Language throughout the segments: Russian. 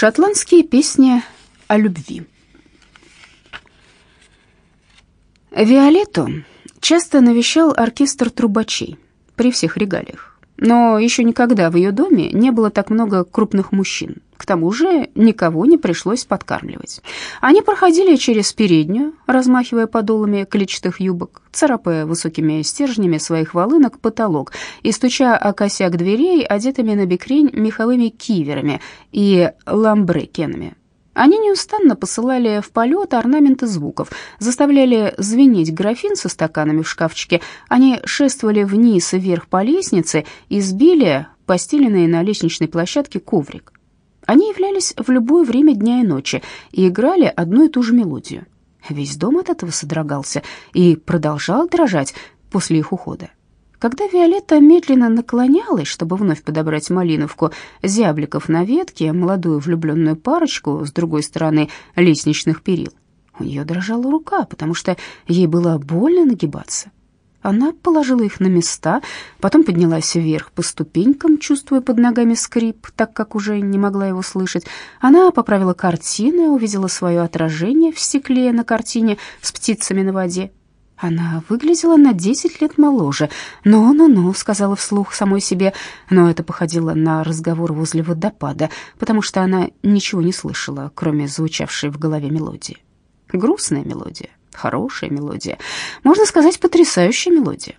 Шотландские песни о любви. Виолетту часто навещал оркестр трубачей при всех регалиях. Но еще никогда в ее доме не было так много крупных мужчин. К тому же никого не пришлось подкармливать. Они проходили через переднюю, размахивая подолами клетчатых юбок, царапая высокими стержнями своих волынок потолок и стуча о косяк дверей, одетыми на бекрень меховыми киверами и ламбрекенами. Они неустанно посылали в полет орнаменты звуков, заставляли звенеть графин со стаканами в шкафчике. Они шествовали вниз и вверх по лестнице и сбили постеленный на лестничной площадке коврик. Они являлись в любое время дня и ночи и играли одну и ту же мелодию. Весь дом от этого содрогался и продолжал дрожать после их ухода. Когда Виолетта медленно наклонялась, чтобы вновь подобрать малиновку зябликов на ветке, молодую влюбленную парочку с другой стороны лестничных перил, у нее дрожала рука, потому что ей было больно нагибаться. Она положила их на места, потом поднялась вверх по ступенькам, чувствуя под ногами скрип, так как уже не могла его слышать. Она поправила картины, увидела свое отражение в стекле на картине с птицами на воде. Она выглядела на десять лет моложе. «Ну-ну-ну», — сказала вслух самой себе, но это походило на разговор возле водопада, потому что она ничего не слышала, кроме звучавшей в голове мелодии. Грустная мелодия, хорошая мелодия, можно сказать, потрясающая мелодия.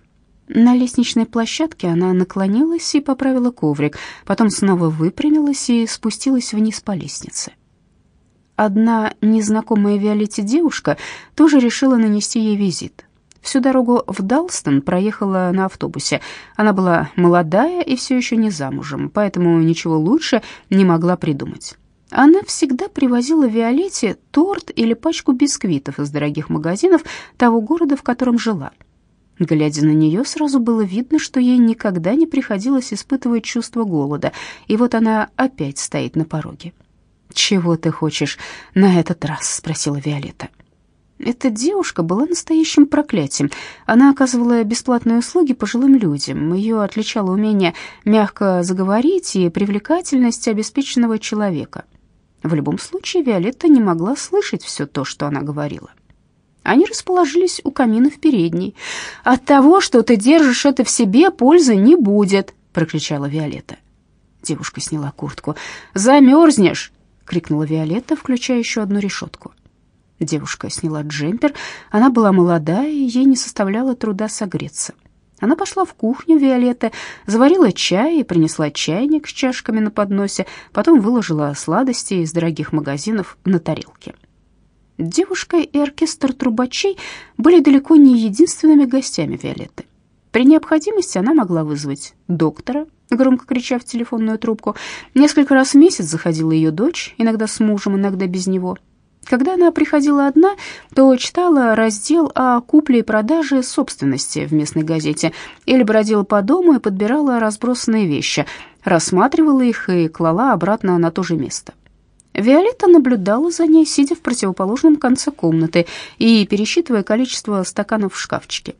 На лестничной площадке она наклонилась и поправила коврик, потом снова выпрямилась и спустилась вниз по лестнице. Одна незнакомая Виолетте девушка тоже решила нанести ей визит — Всю дорогу в Далстон проехала на автобусе. Она была молодая и все еще не замужем, поэтому ничего лучше не могла придумать. Она всегда привозила Виолетте торт или пачку бисквитов из дорогих магазинов того города, в котором жила. Глядя на нее, сразу было видно, что ей никогда не приходилось испытывать чувство голода, и вот она опять стоит на пороге. «Чего ты хочешь на этот раз?» — спросила Виолетта. Эта девушка была настоящим проклятием. Она оказывала бесплатные услуги пожилым людям. Ее отличало умение мягко заговорить и привлекательность обеспеченного человека. В любом случае, Виолетта не могла слышать все то, что она говорила. Они расположились у камина в передней. «От того, что ты держишь это в себе, пользы не будет», — прокричала Виолетта. Девушка сняла куртку. «Замерзнешь!» — крикнула Виолетта, включая еще одну решетку. Девушка сняла джемпер. Она была молодая, и ей не составляло труда согреться. Она пошла в кухню Виолетты, заварила чай и принесла чайник с чашками на подносе, потом выложила сладости из дорогих магазинов на тарелке. Девушка и оркестр трубачей были далеко не единственными гостями Виолетты. При необходимости она могла вызвать доктора, громко крича в телефонную трубку. Несколько раз в месяц заходила ее дочь, иногда с мужем, иногда без него — когда она приходила одна, то читала раздел о купле и продаже собственности в местной газете или бродила по дому и подбирала разбросанные вещи, рассматривала их и клала обратно на то же место. Виолетта наблюдала за ней, сидя в противоположном конце комнаты и пересчитывая количество стаканов в шкафчике.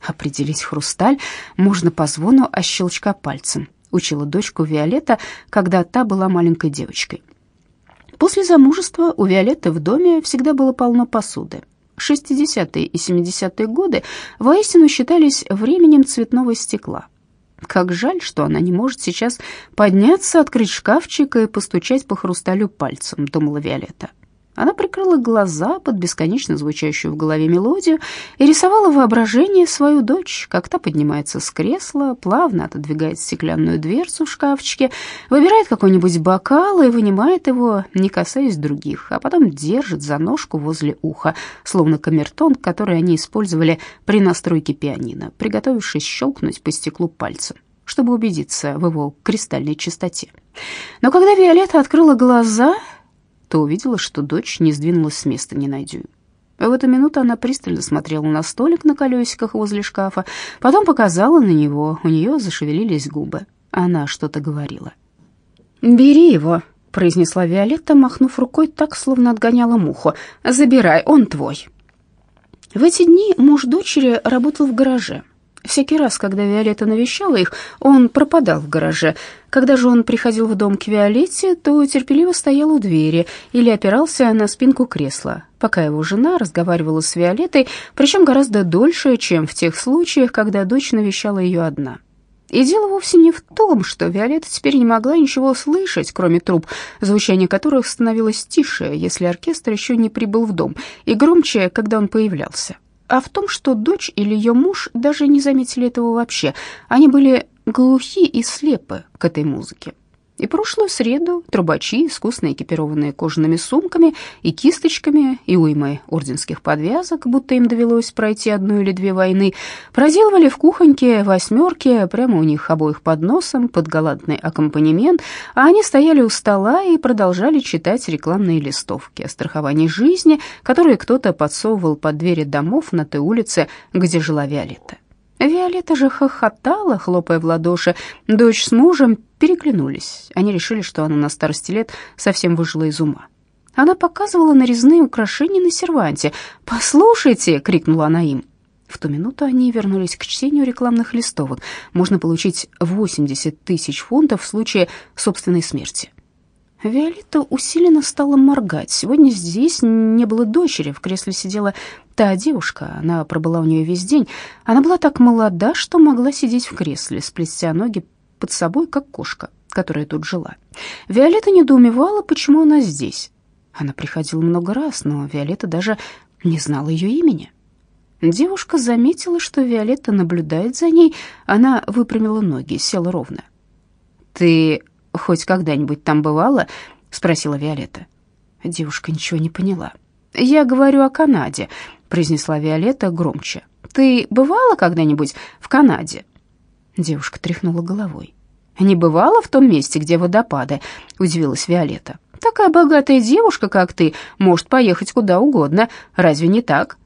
«Определить хрусталь можно по звону, а щелчка пальцем», учила дочку Виолетта, когда та была маленькой девочкой. После замужества у Виолетты в доме всегда было полно посуды. 60-е и 70-е годы воистину считались временем цветного стекла. Как жаль, что она не может сейчас подняться, открыть шкафчик и постучать по хрусталю пальцем, думала Виолетта. Она прикрыла глаза под бесконечно звучащую в голове мелодию и рисовала воображение свою дочь, как та поднимается с кресла, плавно отодвигает стеклянную дверцу в шкафчике, выбирает какой-нибудь бокал и вынимает его, не касаясь других, а потом держит за ножку возле уха, словно камертон, который они использовали при настройке пианино, приготовившись щелкнуть по стеклу пальцем чтобы убедиться в его кристальной чистоте. Но когда Виолетта открыла глаза, то увидела, что дочь не сдвинулась с места ни на дюйм. В эту минуту она пристально смотрела на столик на колесиках возле шкафа, потом показала на него, у нее зашевелились губы. Она что-то говорила. «Бери его», — произнесла Виолетта, махнув рукой так, словно отгоняла муху. «Забирай, он твой». В эти дни муж дочери работал в гараже. Всякий раз, когда Виолетта навещала их, он пропадал в гараже. Когда же он приходил в дом к Виолетте, то терпеливо стоял у двери или опирался на спинку кресла, пока его жена разговаривала с Виолеттой, причем гораздо дольше, чем в тех случаях, когда дочь навещала ее одна. И дело вовсе не в том, что Виолетта теперь не могла ничего слышать, кроме труб, звучание которых становилось тише, если оркестр еще не прибыл в дом, и громче, когда он появлялся а в том, что дочь или ее муж даже не заметили этого вообще. Они были глухи и слепы к этой музыке. И прошлую среду трубачи, искусно экипированные кожаными сумками и кисточками и уймой орденских подвязок, будто им довелось пройти одну или две войны, проделывали в кухоньке восьмерки прямо у них обоих под носом под галантный аккомпанемент, а они стояли у стола и продолжали читать рекламные листовки о страховании жизни, которые кто-то подсовывал под двери домов на той улице, где жила Виолетта. Виолетта же хохотала, хлопая в ладоши. Дочь с мужем переглянулись. Они решили, что она на старости лет совсем выжила из ума. Она показывала нарезные украшения на серванте. «Послушайте!» — крикнула она им. В ту минуту они вернулись к чтению рекламных листовок. Можно получить 80 тысяч фунтов в случае собственной смерти. Виолетта усиленно стала моргать. Сегодня здесь не было дочери, в кресле сидела та девушка. Она пробыла у нее весь день. Она была так молода, что могла сидеть в кресле, сплестя ноги под собой, как кошка, которая тут жила. Виолетта недоумевала, почему она здесь. Она приходила много раз, но Виолетта даже не знала ее имени. Девушка заметила, что Виолетта наблюдает за ней. Она выпрямила ноги, села ровно. «Ты хоть когда-нибудь там бывала?» — спросила Виолетта. Девушка ничего не поняла. «Я говорю о Канаде», — произнесла Виолетта громче. «Ты бывала когда-нибудь в Канаде?» Девушка тряхнула головой. «Не бывала в том месте, где водопады?» — удивилась Виолетта. «Такая богатая девушка, как ты, может поехать куда угодно. Разве не так?»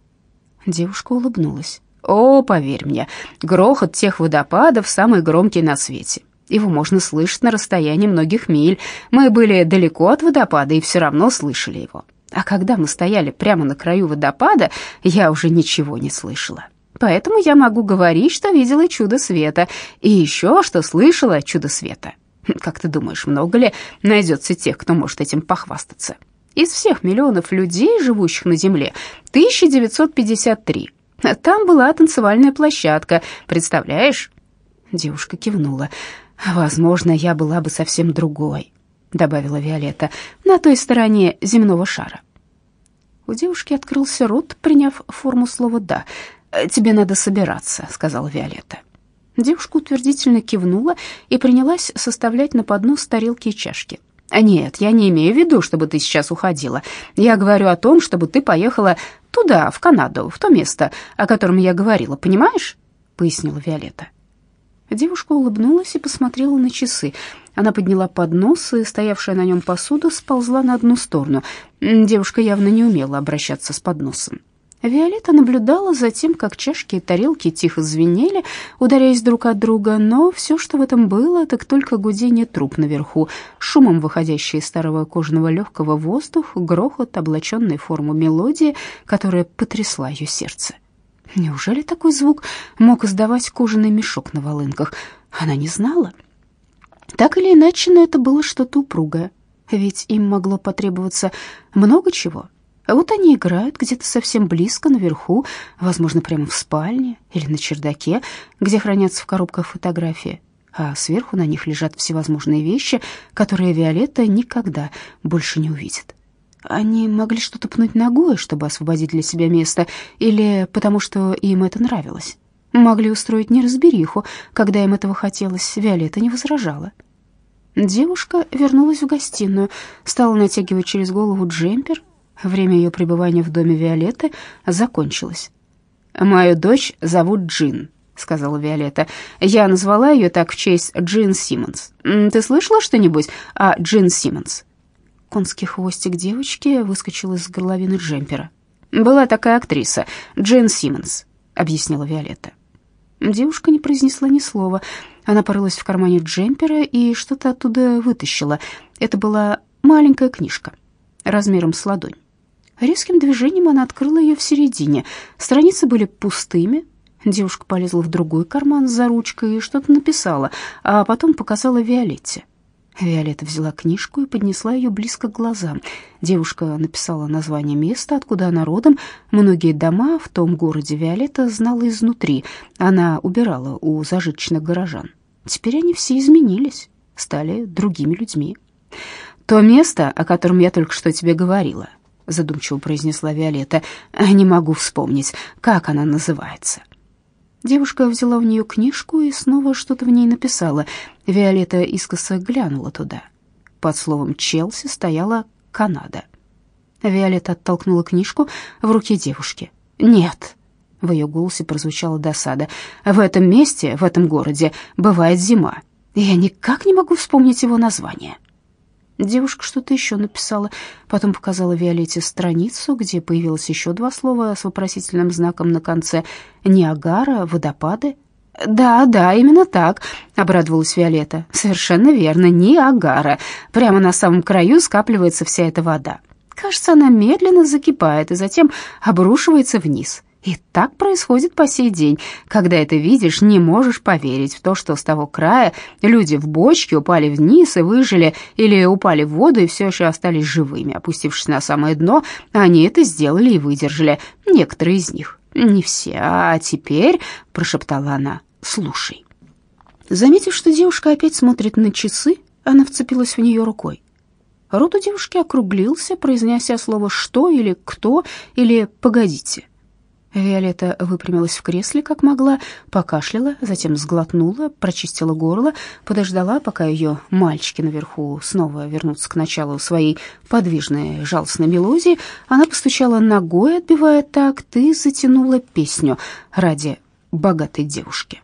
Девушка улыбнулась. «О, поверь мне, грохот тех водопадов самый громкий на свете. Его можно слышать на расстоянии многих миль. Мы были далеко от водопада и все равно слышали его. А когда мы стояли прямо на краю водопада, я уже ничего не слышала. Поэтому я могу говорить, что видела чудо света, и еще что слышала чудо света. Как ты думаешь, много ли найдется тех, кто может этим похвастаться? Из всех миллионов людей, живущих на Земле, 1953. Там была танцевальная площадка, представляешь? Девушка кивнула. «Возможно, я была бы совсем другой», — добавила Виолетта, «на той стороне земного шара». У девушки открылся рот, приняв форму слова «да». «Тебе надо собираться», — сказала Виолетта. Девушка утвердительно кивнула и принялась составлять на поднос тарелки и чашки. «Нет, я не имею в виду, чтобы ты сейчас уходила. Я говорю о том, чтобы ты поехала туда, в Канаду, в то место, о котором я говорила, понимаешь?» — пояснила Виолетта. Девушка улыбнулась и посмотрела на часы. Она подняла поднос, и стоявшая на нем посуда сползла на одну сторону. Девушка явно не умела обращаться с подносом. Виолетта наблюдала за тем, как чашки и тарелки тихо звенели, ударяясь друг от друга, но все, что в этом было, так только гудение труб наверху, шумом выходящий из старого кожаного легкого воздух, грохот, облаченный в форму мелодии, которая потрясла ее сердце. Неужели такой звук мог издавать кожаный мешок на волынках? Она не знала. Так или иначе, но это было что-то упругое. Ведь им могло потребоваться много чего. Вот они играют где-то совсем близко, наверху, возможно, прямо в спальне или на чердаке, где хранятся в коробках фотографии. А сверху на них лежат всевозможные вещи, которые Виолетта никогда больше не увидит. Они могли что-то пнуть ногой, чтобы освободить для себя место, или потому что им это нравилось. Могли устроить неразбериху, когда им этого хотелось, Виолетта не возражала. Девушка вернулась в гостиную, стала натягивать через голову джемпер. Время ее пребывания в доме Виолетты закончилось. «Мою дочь зовут Джин», — сказала Виолетта. «Я назвала ее так в честь Джин Симмонс. Ты слышала что-нибудь о Джин Симмонс?» Конский хвостик девочки выскочил из горловины джемпера. «Была такая актриса, Джейн Симмонс», — объяснила Виолетта. Девушка не произнесла ни слова. Она порылась в кармане джемпера и что-то оттуда вытащила. Это была маленькая книжка, размером с ладонь. Резким движением она открыла ее в середине. Страницы были пустыми. Девушка полезла в другой карман за ручкой и что-то написала, а потом показала Виолетте. Виолетта взяла книжку и поднесла ее близко к глазам. Девушка написала название места, откуда она родом. Многие дома в том городе Виолетта знала изнутри. Она убирала у зажиточных горожан. Теперь они все изменились, стали другими людьми. «То место, о котором я только что тебе говорила», — задумчиво произнесла Виолетта, — «не могу вспомнить, как она называется». Девушка взяла у нее книжку и снова что-то в ней написала. Виолетта искоса глянула туда. Под словом «Челси» стояла «Канада». Виолетта оттолкнула книжку в руке девушки. «Нет», — в ее голосе прозвучала досада, «в этом месте, в этом городе, бывает зима. Я никак не могу вспомнить его название». Девушка что-то еще написала, потом показала Виолетте страницу, где появилось еще два слова с вопросительным знаком на конце. «Ниагара», «Водопады». «Да, да, именно так», — обрадовалась Виолетта. «Совершенно верно, Ниагара. Прямо на самом краю скапливается вся эта вода. Кажется, она медленно закипает и затем обрушивается вниз. И так происходит по сей день. Когда это видишь, не можешь поверить в то, что с того края люди в бочке упали вниз и выжили, или упали в воду и все еще остались живыми, опустившись на самое дно. Они это сделали и выдержали, некоторые из них. Не все, а теперь, прошептала она, слушай. Заметив, что девушка опять смотрит на часы, она вцепилась в нее рукой. Рот у девушки округлился, произнеся слово «что» или «кто» или «погодите». Виолетта выпрямилась в кресле, как могла, покашляла, затем сглотнула, прочистила горло, подождала, пока ее мальчики наверху снова вернутся к началу своей подвижной жалостной мелодии. Она постучала ногой, отбивая такт, и затянула песню ради богатой девушки.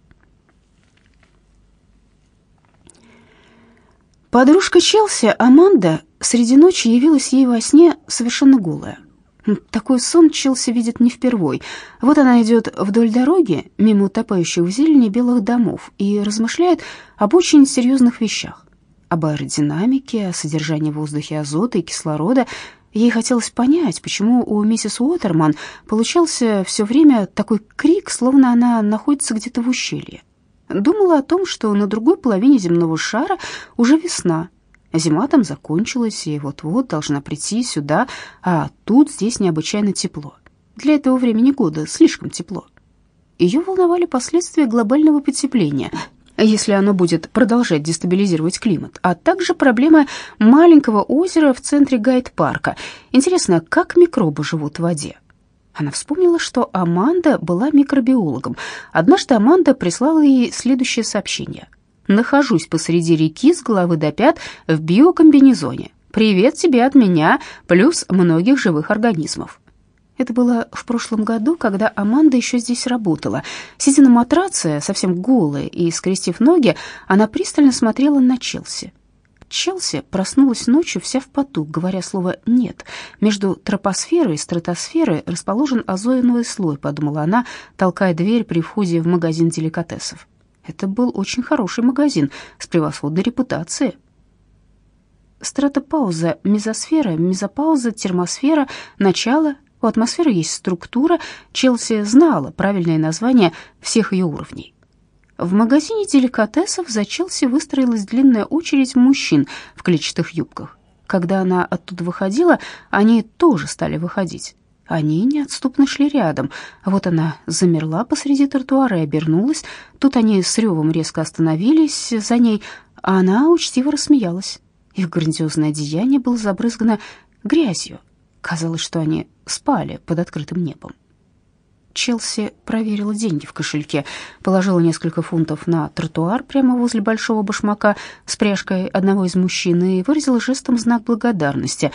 Подружка Челси, Аманда, среди ночи явилась ей во сне совершенно голая. Такой сон Челси видит не впервой. Вот она идет вдоль дороги, мимо утопающих в зелени белых домов, и размышляет об очень серьезных вещах. Об аэродинамике, о содержании в воздухе азота и кислорода. Ей хотелось понять, почему у миссис Уотерман получался все время такой крик, словно она находится где-то в ущелье. Думала о том, что на другой половине земного шара уже весна — Зима там закончилась, и вот-вот должна прийти сюда, а тут здесь необычайно тепло. Для этого времени года слишком тепло. Ее волновали последствия глобального потепления, если оно будет продолжать дестабилизировать климат, а также проблема маленького озера в центре Гайд-парка. Интересно, как микробы живут в воде? Она вспомнила, что Аманда была микробиологом. Однажды Аманда прислала ей следующее сообщение – Нахожусь посреди реки с головы до пят в биокомбинезоне. Привет тебе от меня, плюс многих живых организмов. Это было в прошлом году, когда Аманда еще здесь работала. Сидя на матраце, совсем голая и скрестив ноги, она пристально смотрела на Челси. Челси проснулась ночью вся в поту, говоря слово «нет». Между тропосферой и стратосферой расположен озоновый слой, подумала она, толкая дверь при входе в магазин деликатесов. Это был очень хороший магазин с превосходной репутацией. Стратопауза, мезосфера, мезопауза, термосфера, начало. У атмосферы есть структура. Челси знала правильное название всех ее уровней. В магазине деликатесов за Челси выстроилась длинная очередь мужчин в клетчатых юбках. Когда она оттуда выходила, они тоже стали выходить. Они неотступно шли рядом. Вот она замерла посреди тротуара и обернулась. Тут они с ревом резко остановились за ней, а она учтиво рассмеялась. Их грандиозное одеяние было забрызгано грязью. Казалось, что они спали под открытым небом. Челси проверила деньги в кошельке, положила несколько фунтов на тротуар прямо возле большого башмака с пряжкой одного из мужчин и выразила жестом знак благодарности.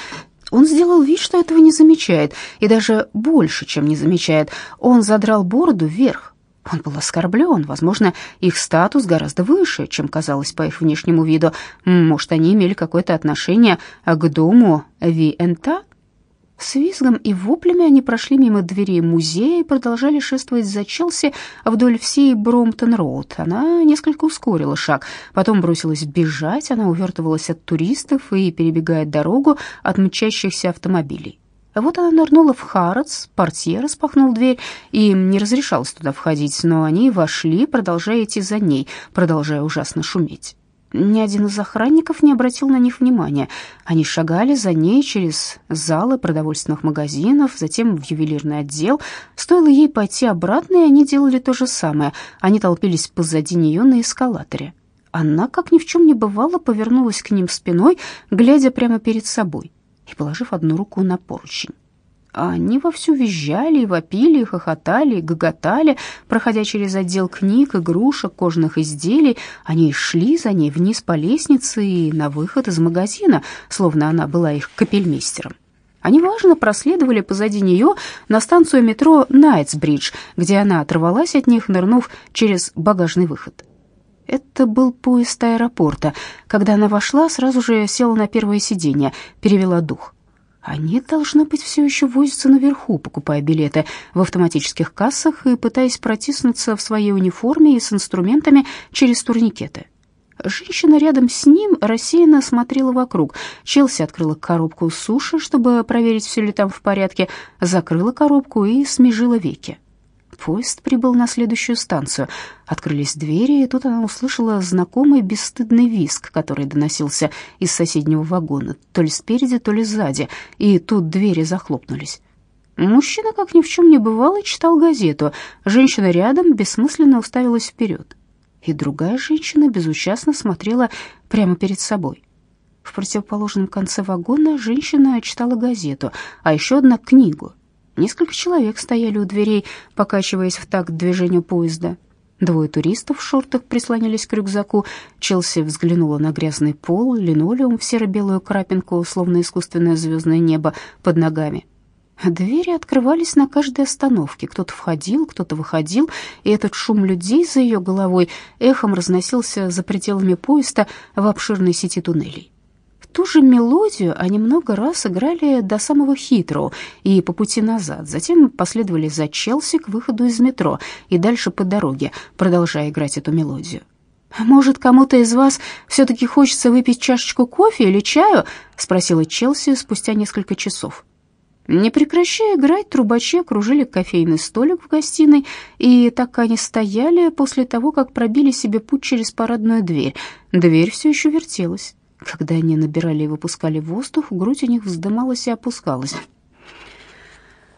Он сделал вид, что этого не замечает, и даже больше, чем не замечает. Он задрал бороду вверх. Он был оскорблен, возможно, их статус гораздо выше, чем казалось по их внешнему виду. Может, они имели какое-то отношение к дому Виента? С визгом и воплями они прошли мимо дверей музея и продолжали шествовать за Челси вдоль всей Бромптон-роуд. Она несколько ускорила шаг, потом бросилась бежать, она увертывалась от туристов и перебегая дорогу от мчащихся автомобилей. Вот она нырнула в Харатс, портье распахнул дверь, и им не разрешалось туда входить, но они вошли, продолжая идти за ней, продолжая ужасно шуметь. Ни один из охранников не обратил на них внимания. Они шагали за ней через залы продовольственных магазинов, затем в ювелирный отдел. Стоило ей пойти обратно, и они делали то же самое. Они толпились позади нее на эскалаторе. Она, как ни в чем не бывало, повернулась к ним спиной, глядя прямо перед собой и положив одну руку на поручень. А они вовсю визжали и вопили, и хохотали, и гоготали, проходя через отдел книг, игрушек, кожаных изделий. Они шли за ней вниз по лестнице и на выход из магазина, словно она была их капельмейстером. Они важно проследовали позади нее на станцию метро Найтсбридж, где она оторвалась от них, нырнув через багажный выход. Это был поезд аэропорта. Когда она вошла, сразу же села на первое сиденье, перевела дух. Они, должно быть, все еще возятся наверху, покупая билеты в автоматических кассах и пытаясь протиснуться в своей униформе и с инструментами через турникеты. Женщина рядом с ним рассеянно смотрела вокруг. Челси открыла коробку суши, чтобы проверить, все ли там в порядке, закрыла коробку и смежила веки. Поезд прибыл на следующую станцию. Открылись двери, и тут она услышала знакомый бесстыдный визг, который доносился из соседнего вагона, то ли спереди, то ли сзади, и тут двери захлопнулись. Мужчина, как ни в чем не бывало, читал газету. Женщина рядом бессмысленно уставилась вперед. И другая женщина безучастно смотрела прямо перед собой. В противоположном конце вагона женщина читала газету, а еще одна — книгу — Несколько человек стояли у дверей, покачиваясь в такт движению поезда. Двое туристов в шортах прислонились к рюкзаку. Челси взглянула на грязный пол, линолеум в серо-белую крапинку, словно искусственное звездное небо под ногами. Двери открывались на каждой остановке. Кто-то входил, кто-то выходил, и этот шум людей за ее головой эхом разносился за пределами поезда в обширной сети туннелей. Ту же мелодию они много раз играли до самого Хитроу и по пути назад, затем последовали за Челси к выходу из метро и дальше по дороге, продолжая играть эту мелодию. «Может, кому-то из вас все-таки хочется выпить чашечку кофе или чаю?» — спросила Челси спустя несколько часов. Не прекращая играть, трубачи окружили кофейный столик в гостиной, и так они стояли после того, как пробили себе путь через парадную дверь. Дверь все еще вертелась. Когда они набирали и выпускали воздух, грудь у них вздымалась и опускалась.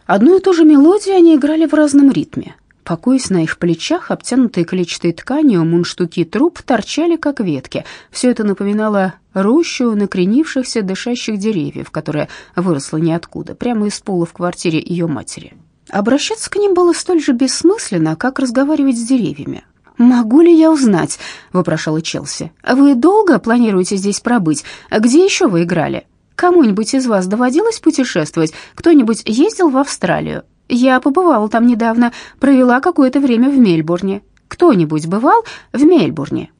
Одну и ту же мелодию они играли в разном ритме. Покоясь на их плечах, обтянутые клетчатой тканью мундштуки труб торчали, как ветки. Все это напоминало рощу накренившихся дышащих деревьев, которая выросла ниоткуда, прямо из пола в квартире ее матери. Обращаться к ним было столь же бессмысленно, как разговаривать с деревьями. «Могу ли я узнать?» — вопрошала Челси. «Вы долго планируете здесь пробыть? Где еще вы играли? Кому-нибудь из вас доводилось путешествовать? Кто-нибудь ездил в Австралию? Я побывала там недавно, провела какое-то время в Мельбурне. Кто-нибудь бывал в Мельбурне?»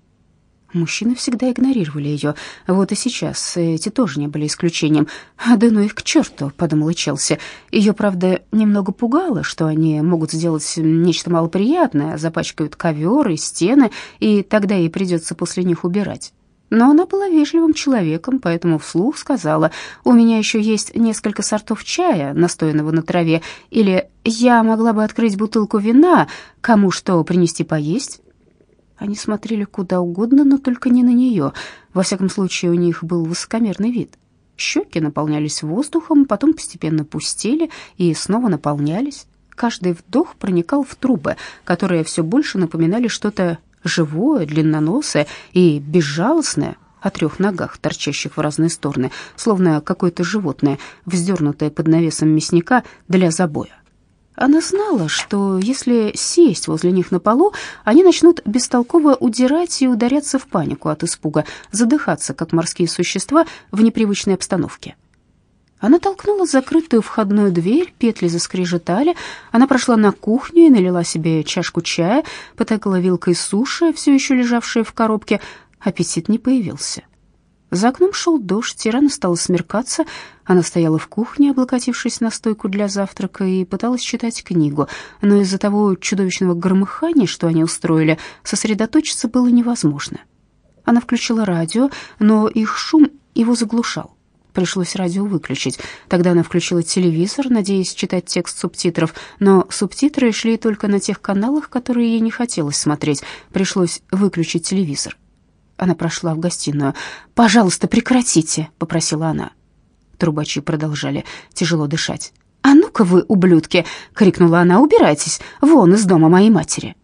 Мужчины всегда игнорировали ее. Вот и сейчас эти тоже не были исключением. «А да ну их к черту», — подумала Челси. Ее, правда, немного пугало, что они могут сделать нечто малоприятное, запачкают ковер и стены, и тогда ей придется после них убирать. Но она была вежливым человеком, поэтому вслух сказала, «У меня еще есть несколько сортов чая, настоянного на траве, или я могла бы открыть бутылку вина, кому что принести поесть». Они смотрели куда угодно, но только не на нее. Во всяком случае, у них был высокомерный вид. Щеки наполнялись воздухом, потом постепенно пустели и снова наполнялись. Каждый вдох проникал в трубы, которые все больше напоминали что-то живое, длинноносое и безжалостное, о трех ногах, торчащих в разные стороны, словно какое-то животное, вздернутое под навесом мясника для забоя. Она знала, что если сесть возле них на полу, они начнут бестолково удирать и ударяться в панику от испуга, задыхаться, как морские существа в непривычной обстановке. Она толкнула закрытую входную дверь, петли заскрежетали. Она прошла на кухню и налила себе чашку чая, потыкала вилкой суши, все еще лежавшие в коробке. Аппетит не появился. За окном шел дождь, и рано стало смеркаться. Она стояла в кухне, облокотившись на стойку для завтрака, и пыталась читать книгу, но из-за того чудовищного громыхания, что они устроили, сосредоточиться было невозможно. Она включила радио, но их шум его заглушал. Пришлось радио выключить. Тогда она включила телевизор, надеясь читать текст субтитров, но субтитры шли только на тех каналах, которые ей не хотелось смотреть. Пришлось выключить телевизор. Она прошла в гостиную. «Пожалуйста, прекратите», — попросила она. Трубачи продолжали тяжело дышать. «А ну-ка вы, ублюдки!» — крикнула она. «Убирайтесь вон из дома моей матери!»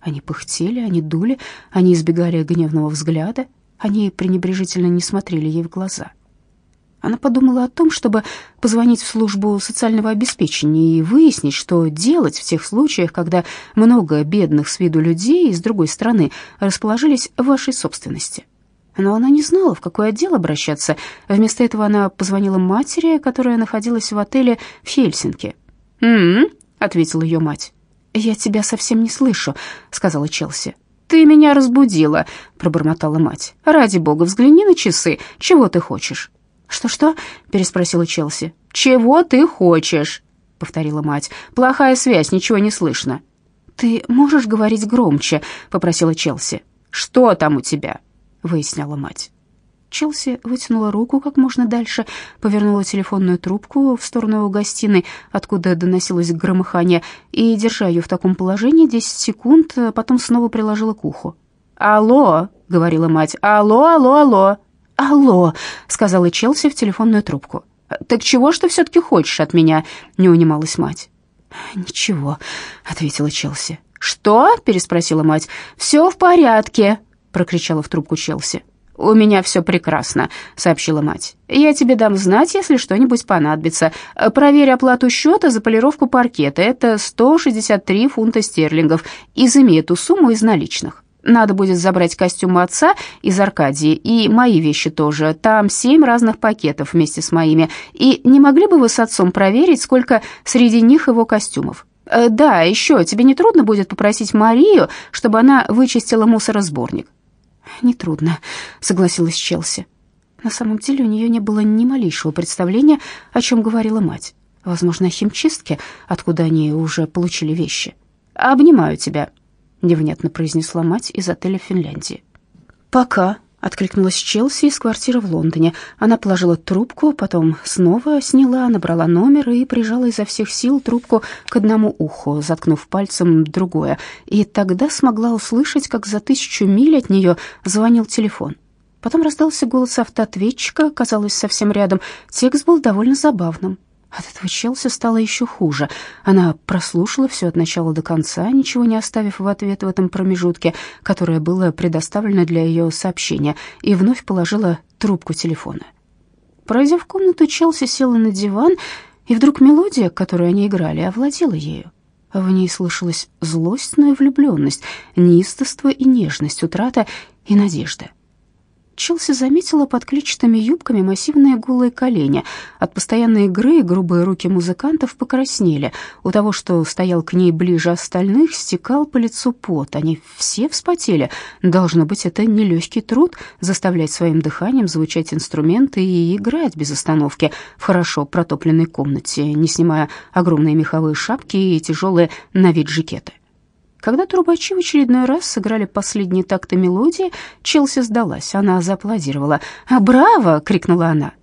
Они пыхтели, они дули, они избегали гневного взгляда, они пренебрежительно не смотрели ей в глаза. Она подумала о том, чтобы позвонить в службу социального обеспечения и выяснить, что делать в тех случаях, когда много бедных с виду людей из другой страны расположились в вашей собственности. Но она не знала, в какой отдел обращаться. Вместо этого она позвонила матери, которая находилась в отеле в Хельсинки. «М-м-м», ответила ее мать. «Я тебя совсем не слышу», — сказала Челси. «Ты меня разбудила», — пробормотала мать. «Ради бога, взгляни на часы. Чего ты хочешь?» «Что-что?» — переспросила Челси. «Чего ты хочешь?» — повторила мать. «Плохая связь, ничего не слышно». «Ты можешь говорить громче?» — попросила Челси. «Что там у тебя?» — выясняла мать. Челси вытянула руку как можно дальше, повернула телефонную трубку в сторону гостиной, откуда доносилось громыхание, и, держа ее в таком положении 10 секунд, потом снова приложила к уху. «Алло!» — говорила мать. «Алло, алло, алло!» «Алло!» — сказала Челси в телефонную трубку. «Так чего ж ты все-таки хочешь от меня?» — не унималась мать. «Ничего», — ответила Челси. «Что?» — переспросила мать. «Все в порядке», — прокричала в трубку Челси. «У меня все прекрасно», — сообщила мать. «Я тебе дам знать, если что-нибудь понадобится. Проверь оплату счета за полировку паркета. Это 163 фунта стерлингов. Изыми эту сумму из наличных». Надо будет забрать костюмы отца из Аркадии и мои вещи тоже. Там семь разных пакетов вместе с моими. И не могли бы вы с отцом проверить, сколько среди них его костюмов? Э, да, еще тебе не трудно будет попросить Марию, чтобы она вычистила мусоросборник? Не трудно, согласилась Челси. На самом деле у нее не было ни малейшего представления, о чем говорила мать. Возможно, о химчистке, откуда они уже получили вещи. «Обнимаю тебя», невнятно произнесла мать из отеля в Финляндии. «Пока», — откликнулась Челси из квартиры в Лондоне. Она положила трубку, потом снова сняла, набрала номер и прижала изо всех сил трубку к одному уху, заткнув пальцем другое. И тогда смогла услышать, как за тысячу миль от нее звонил телефон. Потом раздался голос автоответчика, казалось, совсем рядом. Текст был довольно забавным. От этого Челси стало еще хуже. Она прослушала все от начала до конца, ничего не оставив в ответ в этом промежутке, которое было предоставлено для ее сообщения, и вновь положила трубку телефона. Пройдя в комнату, Челси села на диван, и вдруг мелодия, которую они играли, овладела ею. В ней слышалась злость, но и влюбленность, неистовство и нежность, утрата и надежда. Челси заметила под клетчатыми юбками массивные голые колени. От постоянной игры грубые руки музыкантов покраснели. У того, что стоял к ней ближе остальных, стекал по лицу пот. Они все вспотели. Должно быть, это нелегкий труд заставлять своим дыханием звучать инструменты и играть без остановки в хорошо протопленной комнате, не снимая огромные меховые шапки и тяжелые на вид жакеты. Когда трубачи в очередной раз сыграли последние такты мелодии, Челси сдалась. Она зааплодировала. «А, «Браво!» — крикнула она.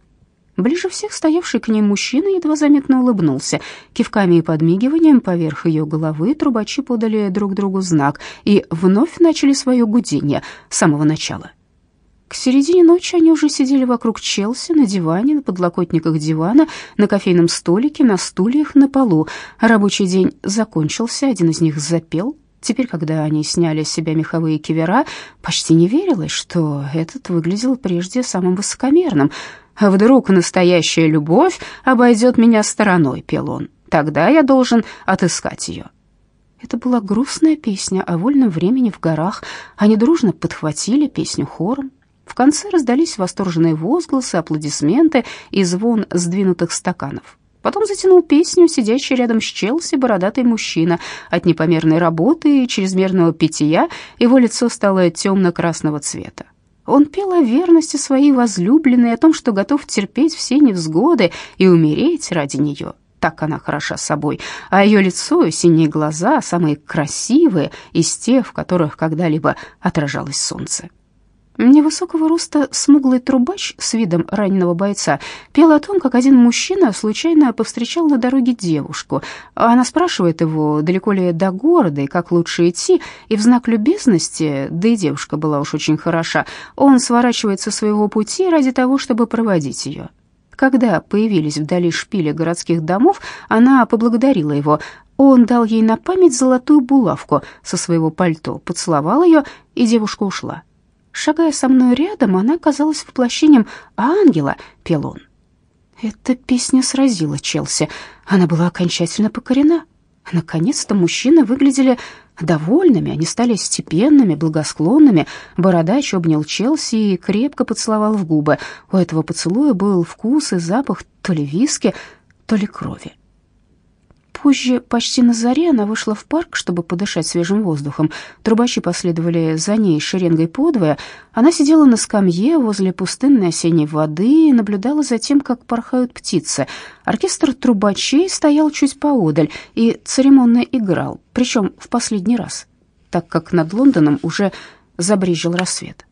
Ближе всех стоявший к ней мужчина едва заметно улыбнулся. Кивками и подмигиванием поверх ее головы трубачи подали друг другу знак и вновь начали свое гудение с самого начала. К середине ночи они уже сидели вокруг Челси на диване, на подлокотниках дивана, на кофейном столике, на стульях, на полу. Рабочий день закончился, один из них запел, Теперь, когда они сняли с себя меховые кивера, почти не верилось, что этот выглядел прежде самым высокомерным. «А «Вдруг настоящая любовь обойдет меня стороной», — пел он. «Тогда я должен отыскать ее». Это была грустная песня о вольном времени в горах. Они дружно подхватили песню хором. В конце раздались восторженные возгласы, аплодисменты и звон сдвинутых стаканов. Потом затянул песню сидящий рядом с Челси бородатый мужчина. От непомерной работы и чрезмерного питья его лицо стало темно-красного цвета. Он пел о верности своей возлюбленной, о том, что готов терпеть все невзгоды и умереть ради нее. Так она хороша собой, а ее лицо и синие глаза самые красивые из тех, в которых когда-либо отражалось солнце. Невысокого роста смуглый трубач с видом раненого бойца пел о том, как один мужчина случайно повстречал на дороге девушку. Она спрашивает его, далеко ли до города и как лучше идти, и в знак любезности, да и девушка была уж очень хороша, он сворачивает со своего пути ради того, чтобы проводить ее. Когда появились вдали шпили городских домов, она поблагодарила его. Он дал ей на память золотую булавку со своего пальто, поцеловал ее, и девушка ушла. Шагая со мной рядом, она казалась воплощением ангела, пел он. Эта песня сразила Челси. Она была окончательно покорена. Наконец-то мужчины выглядели довольными, они стали степенными, благосклонными. Бородач обнял Челси и крепко поцеловал в губы. У этого поцелуя был вкус и запах то ли виски, то ли крови. Позже, почти на заре, она вышла в парк, чтобы подышать свежим воздухом. Трубачи последовали за ней шеренгой подвое. Она сидела на скамье возле пустынной осенней воды и наблюдала за тем, как порхают птицы. Оркестр трубачей стоял чуть поодаль и церемонно играл, причем в последний раз, так как над Лондоном уже забрежил рассвет.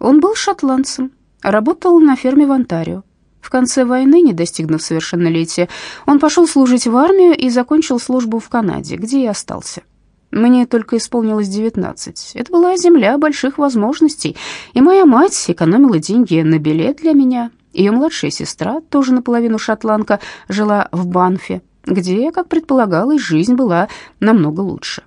Он был шотландцем, работал на ферме в Онтарио. В конце войны, не достигнув совершеннолетия, он пошел служить в армию и закончил службу в Канаде, где и остался. Мне только исполнилось девятнадцать. Это была земля больших возможностей, и моя мать экономила деньги на билет для меня. Ее младшая сестра, тоже наполовину шотландка, жила в Банфе, где, как предполагалось, жизнь была намного лучше.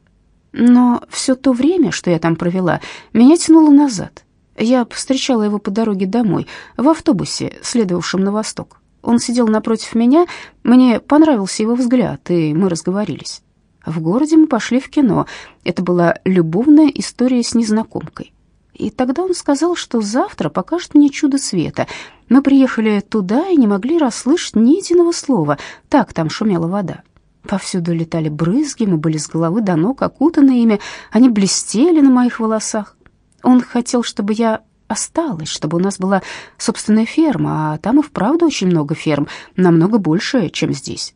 Но все то время, что я там провела, меня тянуло назад. Я повстречала его по дороге домой, в автобусе, следовавшем на восток. Он сидел напротив меня, мне понравился его взгляд, и мы разговорились. В городе мы пошли в кино. Это была любовная история с незнакомкой. И тогда он сказал, что завтра покажет мне чудо света. Мы приехали туда и не могли расслышать ни единого слова, так там шумела вода. Повсюду летали брызги, мы были с головы до ног окутаны ими, они блестели на моих волосах. Он хотел, чтобы я осталась, чтобы у нас была собственная ферма, а там и вправду очень много ферм, намного больше, чем здесь.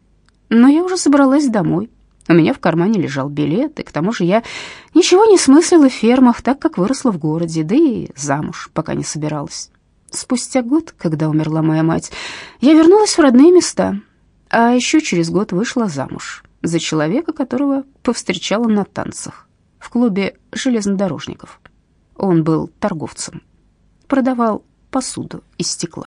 Но я уже собралась домой. У меня в кармане лежал билет, и к тому же я ничего не смыслила в фермах, так как выросла в городе, да и замуж пока не собиралась. Спустя год, когда умерла моя мать, я вернулась в родные места, а еще через год вышла замуж за человека, которого повстречала на танцах в клубе железнодорожников. Он был торговцем, продавал посуду из стекла.